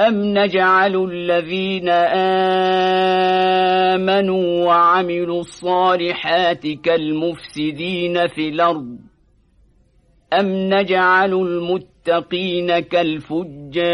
أم نجعل الذين آمنوا وعملوا الصالحات كالمفسدين في الأرض أم نجعل المتقين كالفجار